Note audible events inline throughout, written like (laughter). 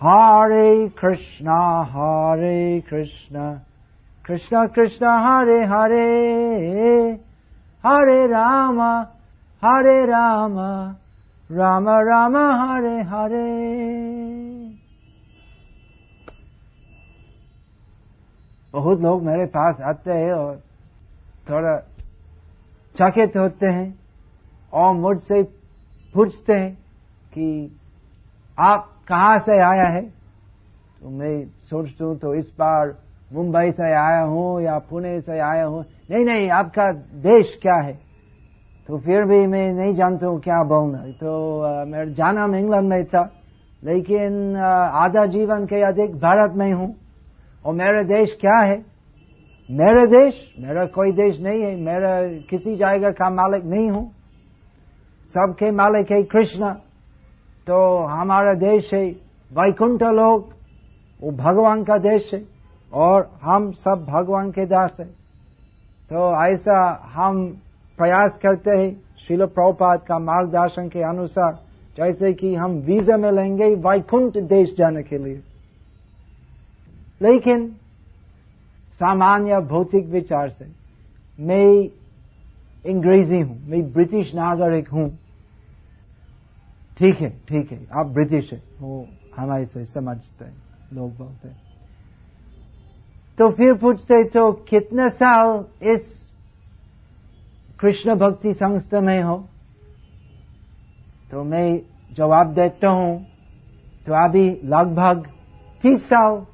हरे कृष्णा हरे कृष्णा कृष्णा कृष्णा हरे हरे हरे राम हरे राम राम राम हरे हरे बहुत लोग मेरे पास आते हैं और थोड़ा चकित होते हैं और मुझसे पूछते हैं कि आप कहाँ से आया है? तो मैं सोचता हूँ तो इस बार मुंबई से आया हूँ या पुणे से आया हूँ। नहीं नहीं आपका देश क्या है? तो फिर भी मैं नहीं जानता हूँ क्या बोलना तो आ, मेरा जाना इंग्लैंड में था लेकिन आधा जीवन के अधिक भारत में हूँ। और मेरा देश क्या है? मेरा देश? मेरा कोई देश नहीं है। मेरा किसी जगह का मालिक नहीं हूँ। सबके मालिक है कृष्ण। तो हमारा देश है, वैकुंठ लोग वो भगवान का देश है, और हम सब भगवान के दास है। तो ऐसा हम प्रयास करते हैं शिल प्रभुपाद का मार्गदर्शन के अनुसार, जैसे कि हम वीज़ा में लेंगे वैकुंठ देश जाने के लिए। लेकिन, सामान्य भौतिक विचार से, मैं अंग्रेज़ी हूँ, मैं ब्रिटिश नागरिक हूँ ठीक है ठीक है। आप ब्रिटिश है, वो हमारे से समझते हैं, लोग बोलते हैं। तो फिर पूछते तो कितने साल इस कृष्ण भक्ति संस्था में हो? तो मैं जवाब देता हूँ तो अभी लगभग तीस साल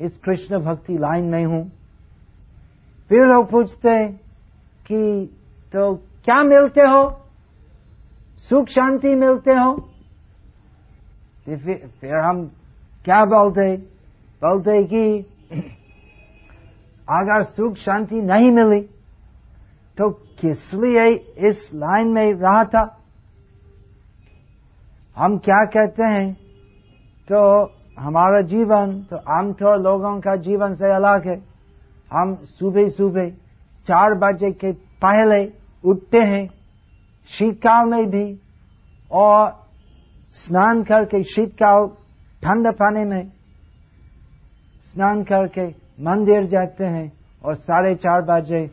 इस कृष्ण भक्ति लाइन में हूँ। फिर लोग पूछते कि तो क्या मिलते हो? सुख शांति मिलते हो? तो फिर, फिर हम क्या बोलते बोलते कि अगर सुख शांति नहीं मिली तो किस लिए इस लाइन में रहा था? हम क्या कहते हैं? तो हमारा जीवन तो आमतौर लोगों का जीवन से अलग है। हम सुबह सुबह चार बजे के पहले उठते हैं। शीतकाल में भी और स्नान करके शीतकाल ठंड पानी में स्नान करके मंदिर जाते हैं और साढ़े चार बजे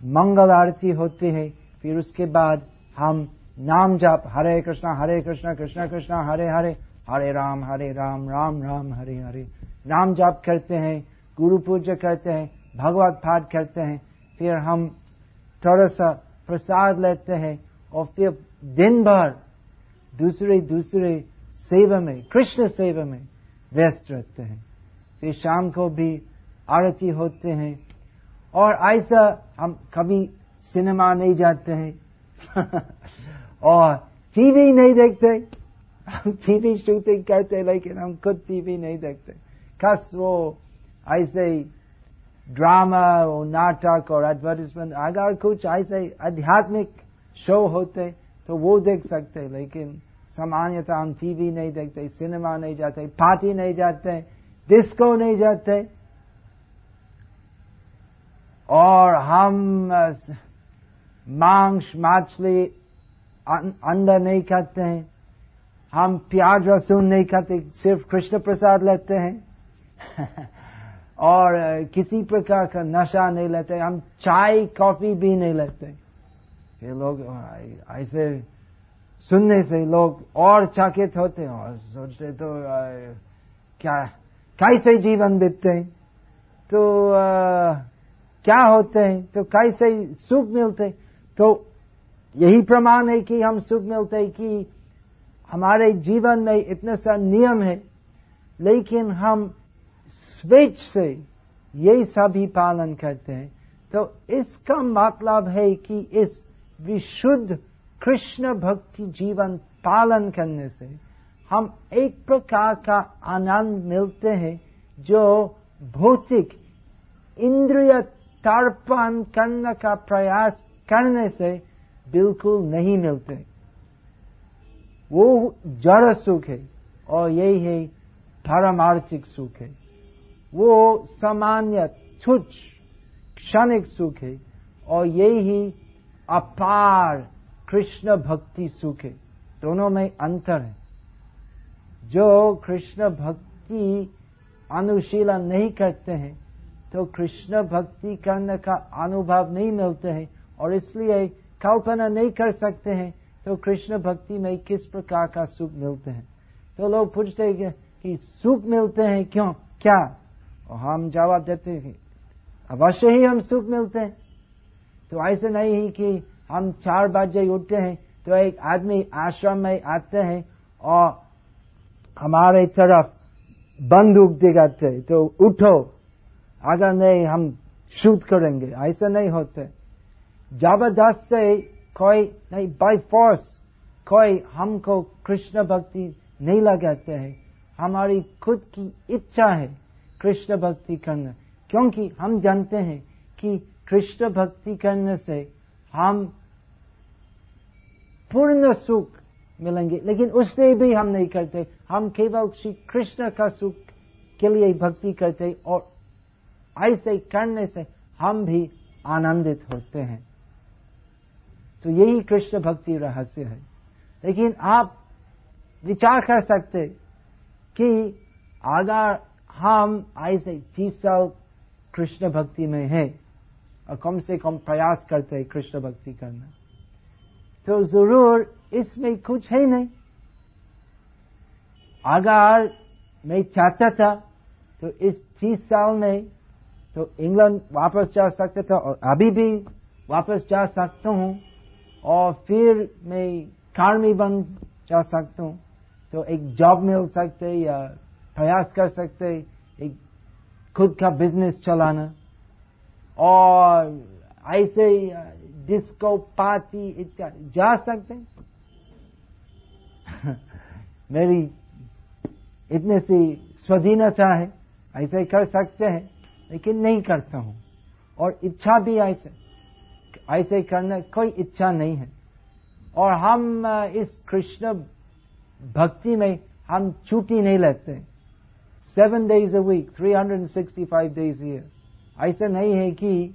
मंगल आरती होती है, फिर उसके बाद हम नाम जाप, हरे कृष्णा हरे कृष्णा कृष्णा कृष्णा, हरे हरे हरे राम हरे राम राम राम, हरे हरे। नाम जाप करते हैं, गुरु पूजा करते हैं, भगवत पाठ करते हैं, फिर हम थोड़ा सा प्रसाद लेते हैं और फिर दिन भर दूसरे दूसरे सेवा में, कृष्ण सेवा में व्यस्त रहते हैं। फिर शाम को भी आरती होते हैं। और ऐसा हम कभी सिनेमा नहीं जाते हैं। (laughs) और टीवी नहीं देखते। हम टीवी शूटिंग करते, लेकिन हम खुद टीवी नहीं देखते। खास वो ऐसे ड्रामा और नाटक और एडवर्टीजमेंट अगर कुछ ऐसे आध्यात्मिक शो होते तो वो देख सकते, लेकिन सामान्यतः हम टीवी नहीं देखते, सिनेमा नहीं जाते, पार्टी नहीं जाते डिस्को नहीं जाते। और हम मांस मछली अंडा नहीं खाते हैं। हम प्याज रसून नहीं खाते, सिर्फ़ कृष्ण प्रसाद लेते हैं। (laughs) और किसी प्रकार का नशा नहीं लेते, हम चाय, कॉफ़ी भी नहीं लेते। ये लोग ऐसे सुनने से लोग और चकित होते हैं और सोचते तो क्या कैसे जीवन बीतते हैं? तो आ, क्या होते हैं? तो कैसे सुख मिलते तो यही प्रमाण है कि हम सुख मिलते हैं कि हमारे जीवन में इतने सा नियम है लेकिन हम स्वेच्छ से ये सभी पालन करते हैं। तो इसका मतलब है कि इस विशुद्ध कृष्ण भक्ति जीवन पालन करने से हम एक प्रकार का आनंद मिलते हैं, जो भौतिक इंद्रिय तर्पण करने का प्रयास करने से बिल्कुल नहीं मिलते। वो जड़ सुख है और यही है पारमार्थिक सुख है। वो सामान्य तुच्छ क्षणिक सुख है और यही अपार कृष्ण भक्ति सुख। है दोनों में अंतर है। जो कृष्ण भक्ति अनुशीलन नहीं करते हैं तो कृष्ण भक्ति करने का अनुभव नहीं मिलते हैं, और इसलिए कल्पना नहीं कर सकते हैं तो कृष्ण भक्ति में किस प्रकार का सुख मिलते हैं। तो लोग पूछते हैं कि सुख मिलते हैं क्यों? क्या? और हम जवाब देते हैं अवश्य ही हम सुख मिलते हैं। तो ऐसे नहीं ही कि हम चार बजे उठते हैं तो एक आदमी आश्रम में आते हैं और हमारे तरफ़ बंदूक दिखाते तो उठो। अगर नहीं, हम शूट करेंगे। ऐसा नहीं होते। ज़बरदस्त से कोई नहीं बाई फोर्स कोई हमको कृष्ण भक्ति नहीं लगाते हैं। हमारी खुद की इच्छा है कृष्ण भक्ति करना। क्योंकि हम जानते हैं कि कृष्ण भक्ति करने से हम पूर्ण सुख मिलेंगे। लेकिन उससे भी हम नहीं करते। हम केवल श्री कृष्ण का सुख के लिए भक्ति करते और ऐसे करने से हम भी आनंदित होते हैं। तो यही कृष्ण भक्ति रहस्य है। लेकिन आप विचार कर सकते कि अगर हम ऐसे तीस साल कृष्ण भक्ति में है और कम से कम प्रयास करते हैं कृष्ण भक्ति करना। तो ज़रूर इसमें कुछ है नहीं। अगर मैं चाहता था तो इस तीस साल में तो इंग्लैंड वापस जा सकता था और अभी भी वापस जा सकता हूँ और फिर मैं कार्मी बन जा सकता हूँ। तो एक जॉब मिल सकते या प्रयास कर सकते एक खुद का बिज़नेस चलाना। और ऐसे डिस्को पार्टी इत्यादि, जा सकते हैं। (laughs) मेरी इतने सी स्वाधीनता है, ऐसे कर सकते हैं, लेकिन नहीं करता हूँ। और इच्छा भी ऐसे ऐसे करने कोई इच्छा नहीं है। और हम इस कृष्ण भक्ति में हम छुट्टी नहीं लेते। Seven days a week three hundred and sixty five days year ऐसा नहीं है कि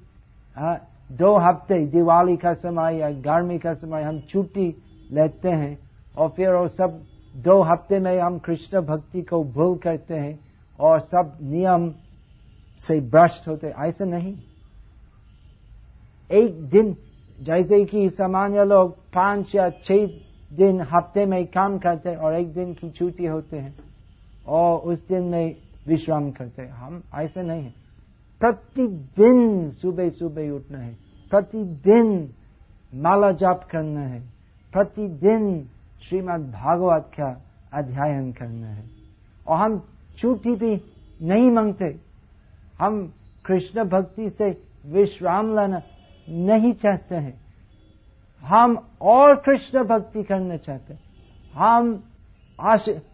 आ, दो हफ़्ते दिवाली का समय या गर्मी का समय हम छुट्टी लेते हैं और फिर वो सब दो हफ़्ते में हम कृष्ण भक्ति को भूल करते हैं और सब नियम से भ्रष्ट होते ऐसा नहीं। एक दिन जैसे कि सामान्य लोग पाँच या छह दिन हफ़्ते में काम करते और एक दिन की छुट्टी होते हैं और उस दिन में विश्राम करते हैं। हम ऐसे नहीं है। प्रतिदिन सुबह सुबह उठना है। प्रतिदिन माला जाप करना है। प्रतिदिन श्रीमद् भागवत का अध्ययन करना है। और हम छुट्टी भी नहीं मांगते। हम कृष्ण भक्ति से विश्राम लेना नहीं चाहते हैं। हम और कृष्ण भक्ति करना चाहते हैं। हम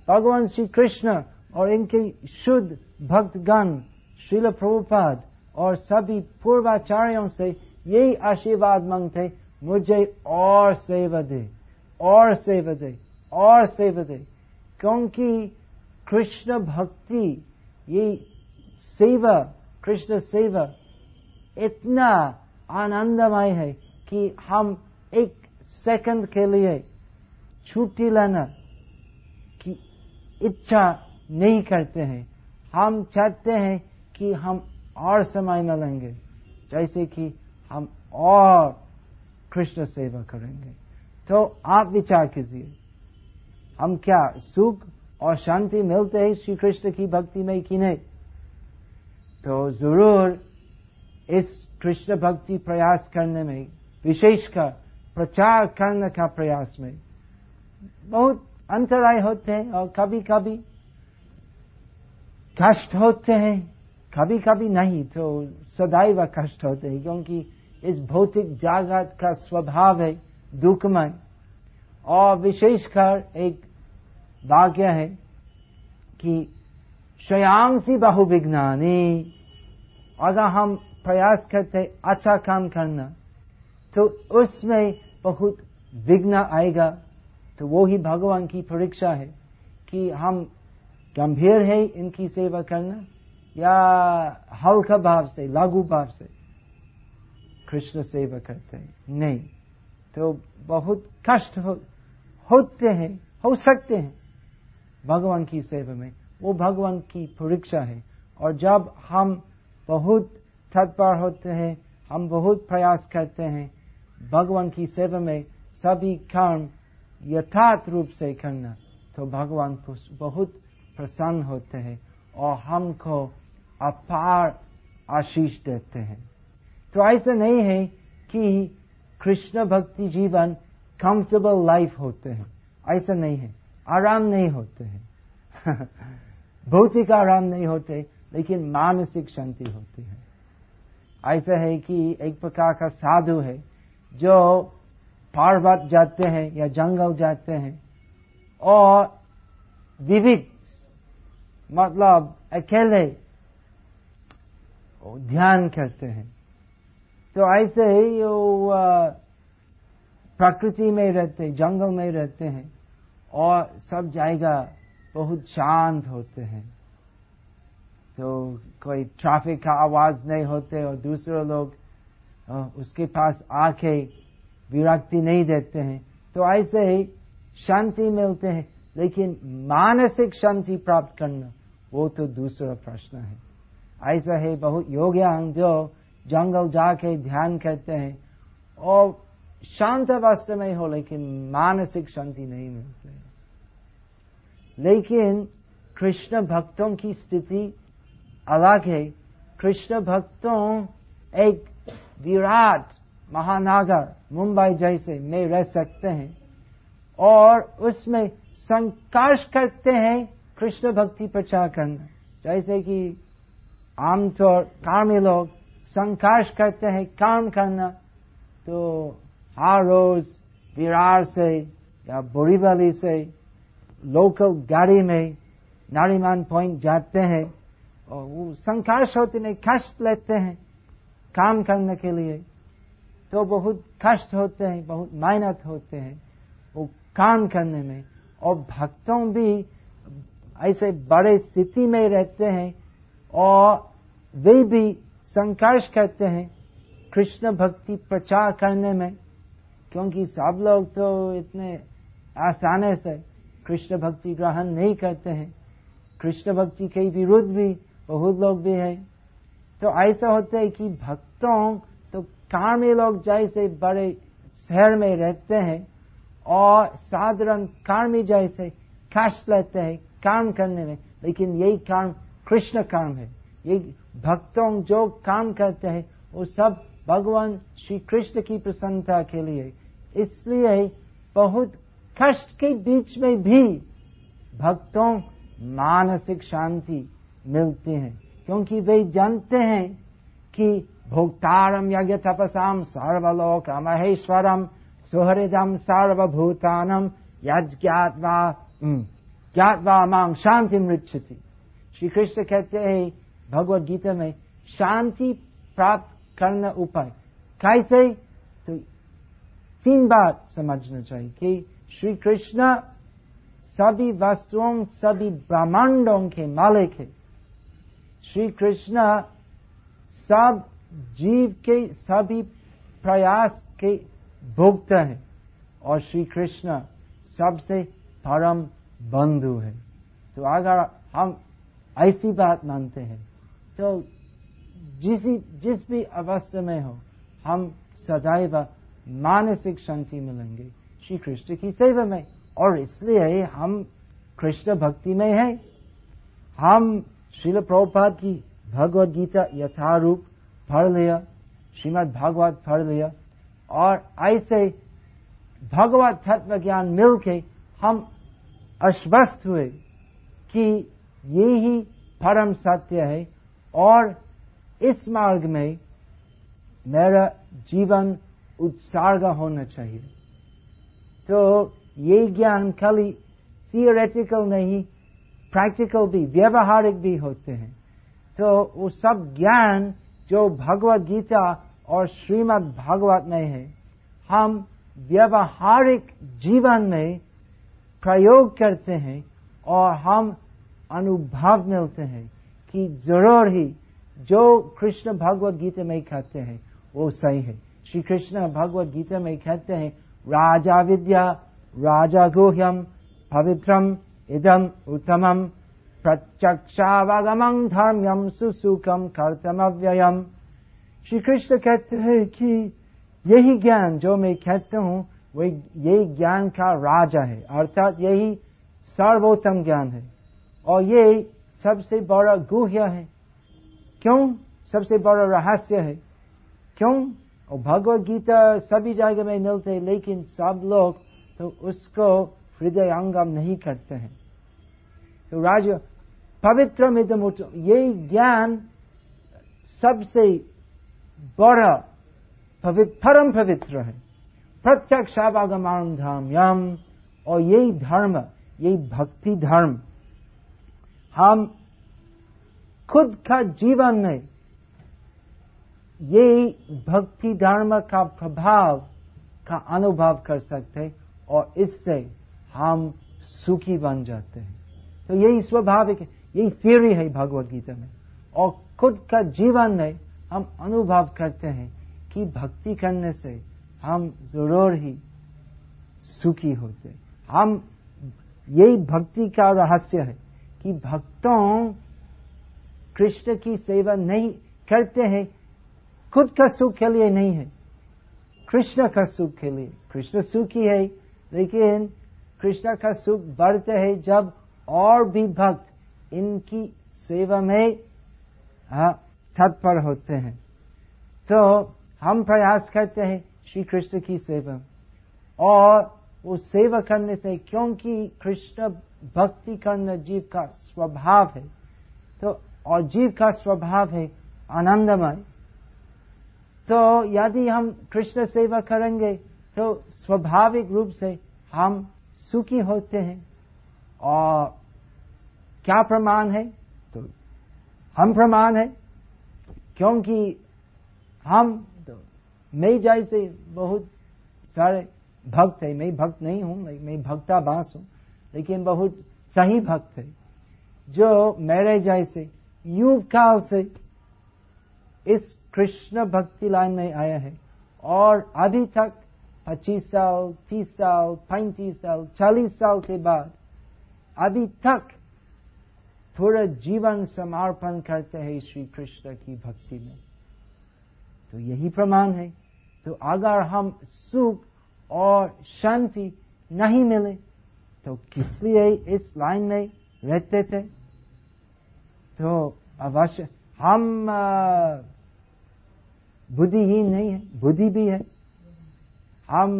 भगवान श्री कृष्ण और इनके शुद्ध भक्तगण श्रील प्रभुपाद और सभी पूर्वाचार्यों से यही आशीर्वाद मांगते मुझे और सेवा दे, और सेवा दे, और सेवा दे। क्योंकि कृष्ण भक्ति, ये सेवा, कृष्ण सेवा इतना आनंदमय है कि हम एक सेकंड के लिए छुट्टी लेना की इच्छा नहीं करते हैं। हम चाहते हैं कि हम और समय मिलेंगे जैसे कि हम और कृष्ण सेवा करेंगे। तो आप विचार कीजिए, हम क्या सुख और शांति मिलते हैं श्री कृष्ण की भक्ति में कि नहीं? तो ज़रूर इस कृष्ण भक्ति प्रयास करने में, विशेषकर प्रचार करने का प्रयास में बहुत अंतराय होते हैं और कभी कभी कष्ट होते हैं। कभी कभी नहीं तो सदैव कष्ट होते हैं, क्योंकि इस भौतिक जागत का स्वभाव है दुखमय। और विशेषकर एक वाक्य है कि श्रेयांसी बहुविज्ञानी अगर हम प्रयास करते अच्छा काम करना तो उसमें बहुत विघ्न आएगा। तो वो ही भगवान की परीक्षा है कि हम गंभीर है इनकी सेवा करना। या हल्का भाव से लागू भाव से कृष्ण सेवा करते हैं। नहीं तो बहुत कष्ट हो, होते हैं हो सकते हैं भगवान की सेवा में। वो भगवान की परीक्षा है। और जब हम बहुत तत्पर होते हैं हम बहुत प्रयास करते हैं भगवान की सेवा में सभी कर्म यथार्थ रूप से करना तो भगवान बहुत प्रसन्न होते हैं। और हमको अपार आशीष देते हैं। तो ऐसा नहीं है कि कृष्ण भक्ति जीवन कंफर्टेबल लाइफ होते हैं। ऐसा नहीं है। आराम नहीं होते हैं। (laughs) भौतिक आराम नहीं होते, लेकिन मानसिक शांति होती है। ऐसा है कि एक प्रकार का साधु है, जो पर्वत जाते हैं या जंगल जाते हैं, और विविध मतलब अकेले ध्यान करते हैं। तो ऐसे ही वो प्रकृति में रहते जंगल में रहते हैं और सब जाएगा बहुत शांत होते हैं। तो कोई ट्रैफ़िक का आवाज़ नहीं होते और दूसरे लोग उसके पास आके विरक्ति नहीं देते हैं। तो ऐसे ही शांति मिलते हैं, लेकिन मानसिक शांति प्राप्त करना वो तो दूसरा प्रश्न है। ऐसा है बहुत योग्यांग जो जंगल जाके ध्यान करते हैं और शांत अवस्था में हो, लेकिन मानसिक शांति नहीं मिलती। लेकिन कृष्ण भक्तों की स्थिति अलग है। कृष्ण भक्तों एक विराट महानगर, मुंबई जैसे में रह सकते हैं और उसमें संकाश करते हैं कृष्ण भक्ति प्रचार करना। जैसे कि आमतौर कार्मी लोग संकाश करते हैं, काम करना। तो हर रोज विरार से या बोरीवली से लोकल गाड़ी में नारीमान पॉइंट जाते हैं और वो संकाश होते नहीं, कष्ट लेते हैं काम करने के लिए। तो बहुत कष्ट होते हैं, बहुत मेहनत होते हैं वो काम करने में। और भक्तों भी ऐसे बड़े स्थिति में रहते हैं और वे भी संघर्ष करते हैं कृष्ण भक्ति प्रचार करने में, क्योंकि सब लोग तो इतने आसानी से कृष्ण भक्ति ग्रहण नहीं करते हैं। कृष्ण भक्ति के विरुद्ध भी बहुत लोग भी है। तो ऐसा होता है कि भक्तों तो कार्मी लोग जैसे बड़े शहर में रहते हैं और साधारण कार्मी जैसे कष्ट लेते हैं काम करने में। लेकिन यही काम कृष्ण काम है। ये भक्तों जो काम करते हैं वो सब भगवान श्री कृष्ण की प्रसन्नता के लिए। इसलिए बहुत कष्ट के बीच में भी भक्तों मानसिक शांति मिलती है क्योंकि वे जानते हैं कि भोक्तारम यज्ञ तपसाम सर्वलोक महेश्वरम सुहृदम सर्वभूतानम यज्ञात्वा हम्म, ज्ञातवा मांग शांति मृक्षति श्री कृष्ण कहते हैं, भगवत गीता में, शांति प्राप्त करना उपाय। कैसे? तो तीन बात समझना चाहिए कि श्री कृष्ण सभी वस्तुओं, सभी ब्रह्मांडों के मालिक है। श्री कृष्ण सब जीव के सभी प्रयास के भुगत है और श्री कृष्ण सबसे परम बंधु है। तो अगर हम ऐसी बात मानते हैं। तो जिस जिस भी अवस्था में हो, हम सदैव मानसिक शांति मिलेंगे। श्री कृष्ण की सेवा में। और इसलिए हम कृष्ण भक्ति में हैं। हम श्रील प्रभुपाद की भगवत गीता यथारूप पढ़ लिया, श्रीमद भागवत पढ़ लिया। और ऐसे भगवत तत्व ज्ञान मिल के हम आश्वस्त हुए कि ये ही परम सत्य है और इस मार्ग में मेरा जीवन उत्सर्ग होना चाहिए। तो ये ज्ञान खाली थियोरेटिकल नहीं प्रैक्टिकल भी, व्यवहारिक भी होते हैं। तो वो सब ज्ञान जो भगवत गीता और श्रीमद् भागवत में है, हम व्यवहारिक जीवन में प्रयोग करते हैं और हम अनुभव मिलते हैं कि ज़रूर ही जो कृष्ण भगवत गीता में कहते हैं, वो सही है। श्री कृष्ण भगवत गीता में कहते हैं, राजा विद्या, राजा गुह्यम, पवित्रम इदम उत्तमम, प्रत्यक्षावगमं धर्म्यम सुसुखम कर्तव्ययम। श्री कृष्ण कहते हैं कि यही ज्ञान जो मैं कहता हूँ वही यही ज्ञान का राजा है, अर्थात यही सर्वोत्तम ज्ञान है। और ये सबसे बड़ा गुह्य है। क्यों सबसे बड़ा रहस्य है? क्यों? और भगवत गीता सभी जगह में मिलते हैं, लेकिन सब लोग तो उसको हृदय अंगम नहीं करते हैं। तो राज, पवित्र मिदम ये ज्ञान सबसे बड़ा परम पवित्र है। प्रत्यक्ष आवागमान धाम यम और यही धर्म, यही भक्ति धर्म। हम खुद का जीवन में ये भक्ति धर्म का प्रभाव का अनुभव कर सकते हैं और इससे हम सुखी बन जाते हैं। तो यही स्वाभाविक है, यही थियरी है भगवत गीता में। और खुद का जीवन में हम अनुभव करते हैं कि भक्ति करने से हम ज़रूर ही सुखी होते हम, यही भक्ति का रहस्य है। कि भक्तों कृष्ण की सेवा नहीं करते हैं, खुद का सुख के लिए नहीं है। कृष्ण का सुख के लिए। कृष्ण सुखी है, लेकिन कृष्ण का सुख बढ़ते है जब और भी भक्त इनकी सेवा में तत्पर होते हैं। तो हम प्रयास करते हैं श्री कृष्ण की सेवा। और वो सेवा करने से क्योंकि कृष्ण भक्ति करना जीव का स्वभाव है तो और जीव का स्वभाव है आनंदमय। तो यदि हम कृष्ण सेवा करेंगे तो स्वाभाविक रूप से हम सुखी होते हैं। और क्या प्रमाण है? तो हम प्रमाण है, क्योंकि हम तो मैं जैसे बहुत सारे भक्त है, मैं भक्त नहीं हूँ, मैं भक्ता बाँस हूँ। लेकिन बहुत सही भक्त है। जो मेरे जैसे युग काल से इस कृष्ण भक्ति लाइन में आया है और अभी तक पच्चीस साल, तीस साल, पैंतीस साल, चालीस साल के बाद अभी तक थोड़ा जीवन समर्पण करते हैं श्री कृष्ण की भक्ति में। तो यही प्रमाण है। तो अगर हम सुख और शांति नहीं मिले तो किस लिए इस लाइन में रहते थे? तो अवश्य हम बुद्धिहीन नहीं है, बुद्धि भी है। हम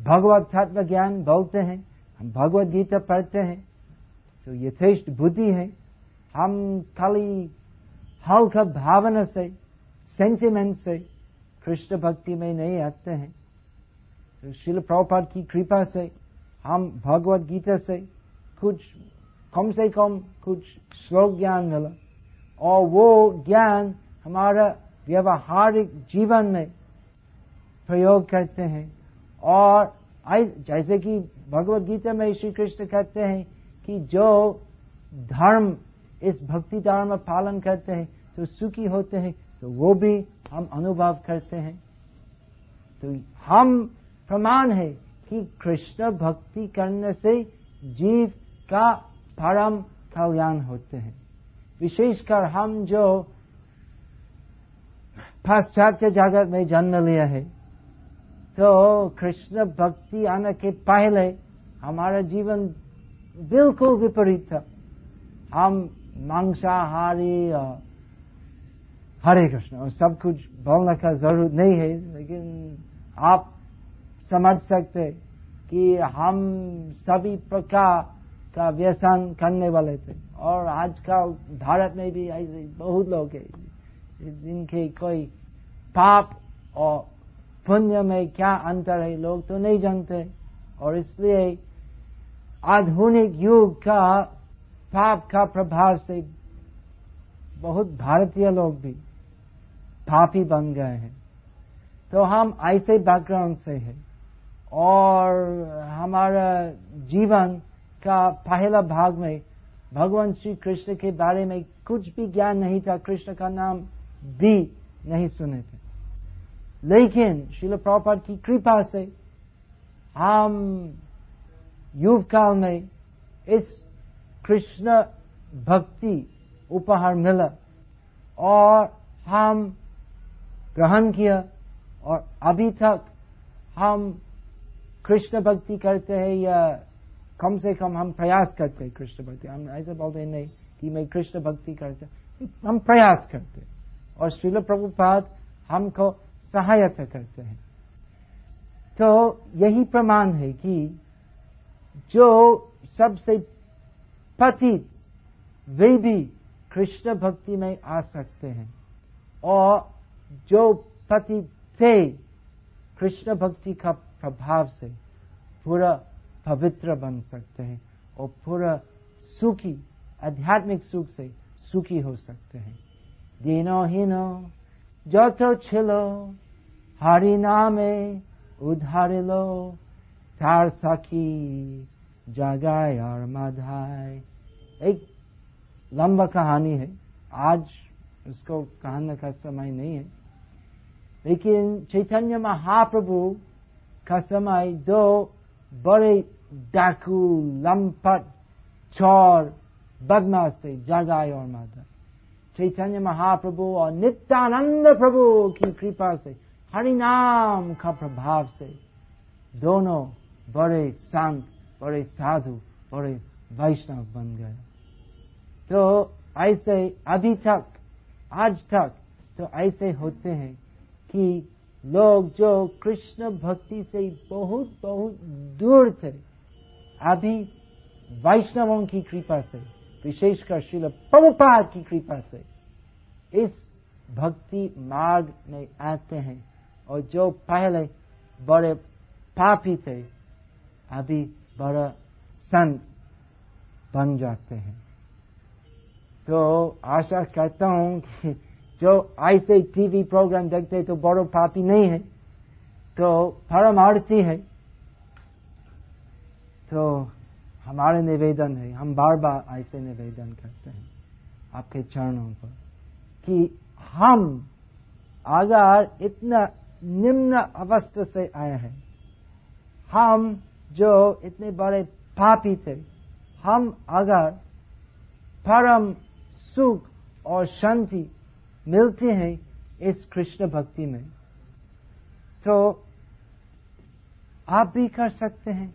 भगवत तत्व ज्ञान बोलते हैं, हम भगवत गीता पढ़ते हैं तो यथेष्ट बुद्धि है। हम खाली हल्का भावना से सेंटिमेंट से कृष्ण भक्ति में नहीं आते हैं। तो शिल प्रभुपाद की कृपा से हम भगवत गीता से कुछ, कम से कम कुछ श्लोक ज्ञान मिला और वो ज्ञान हमारा व्यवहारिक जीवन में प्रयोग करते हैं। और जैसे कि भगवत गीता में श्री कृष्ण कहते हैं कि जो धर्म, इस भक्ति धर्म पालन करते हैं तो सुखी होते हैं तो वो भी हम अनुभव करते हैं। तो हम प्रमाण है कि कृष्ण भक्ति करने से जीव का परम कल्याण होते हैं। विशेषकर हम जो पाश्चात्य जगत में जन्म लिया है तो कृष्ण भक्ति आने के पहले हमारा जीवन बिल्कुल विपरीत था। हम मांसाहारी और हरे कृष्ण, और सब कुछ बोलने का ज़रूरत नहीं है, लेकिन आप समझ सकते कि हम सभी प्रकार का व्यसन करने वाले थे। और आजकल भारत में भी ऐसे बहुत लोग हैं जिनके कोई पाप और पुण्य में क्या अंतर है, लोग तो नहीं जानते। और इसलिए आधुनिक युग का पाप का प्रभाव से बहुत भारतीय लोग भी पापी बन गए हैं। तो हम ऐसे बैकग्राउंड से हैं। और हमारा जीवन का पहला भाग में भगवान श्री कृष्ण के बारे में कुछ भी ज्ञान नहीं था, कृष्ण का नाम भी नहीं सुने थे। लेकिन शिल प्रपात की कृपा से हम युग काल में इस कृष्ण भक्ति उपहार मिला और हम ग्रहण किया और अभी तक हम कृष्ण भक्ति करते हैं या कम से कम हम प्रयास करते हैं कृष्ण भक्ति हम ऐसे बोलते नहीं, कि मैं कृष्ण भक्ति करते हम प्रयास करते और श्रील प्रभुपाद हमको सहायता करते हैं। तो यही प्रमाण है कि जो सबसे पतित वे भी कृष्ण भक्ति में आ सकते हैं और जो पति थे कृष्ण भक्ति का प्रभाव से पूरा पवित्र बन सकते हैं और पूरा सुखी, आध्यात्मिक सुख से सुखी हो सकते हैं। दिनो हिनो जो छिलो, हरि नामे उधारिलो तार सखी जगाए और माधाय एक लंबा कहानी है। आज उसको कहने का समय नहीं है। लेकिन चैतन्य महाप्रभु का समय दो बड़े डाकू लंपट चौर बदमाश थे जगाए और माता चैतन्य महाप्रभु और नित्यानंद प्रभु की कृपा से हरिनाम का प्रभाव से दोनों बड़े संत बड़े साधु बड़े वैष्णव बन गए तो ऐसे अभी तक आज तक तो ऐसे होते हैं कि लोग जो कृष्ण भक्ति से बहुत बहुत दूर थे, अभी वैष्णवों की कृपा से, विशेषकर शिल प्रभुपाद की कृपा से, इस भक्ति मार्ग में आते हैं। और जो पहले बड़े पापी थे, अभी बड़ा संत बन जाते हैं। तो आशा करता हूँ कि जो ऐसे टीवी प्रोग्राम देखते तो बड़ो पापी नहीं है तो परमार्थी है। तो हमारे निवेदन है, हम बार बार ऐसे निवेदन करते हैं आपके चरणों पर कि हम अगर इतना निम्न अवस्था से आए हैं, हम जो इतने बड़े पापी थे, हम अगर परम सुख और शांति मिलती है इस कृष्ण भक्ति में। तो आप भी कर सकते हैं।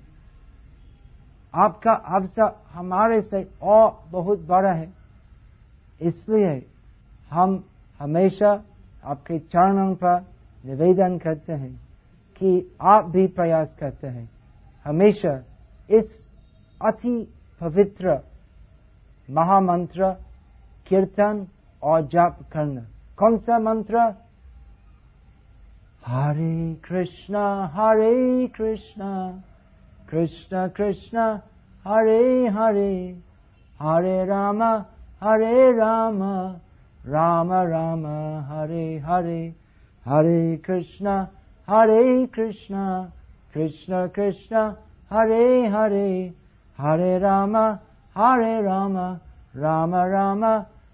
आपका अवसर हमारे से और बहुत बड़ा है। इसलिए हम हमेशा आपके चरणों पर निवेदन करते हैं कि आप भी प्रयास करते हैं। हमेशा इस अति पवित्र महामंत्र, कीर्तन और जाप करना कौन सा मंत्र हरे कृष्णा हरे कृष्णा कृष्ण कृष्ण हरे हरे हरे राम हरे राम राम राम हरे हरे हरे कृष्ण हरे कृष्ण कृष्ण कृष्ण हरे हरे हरे राम हरे राम राम राम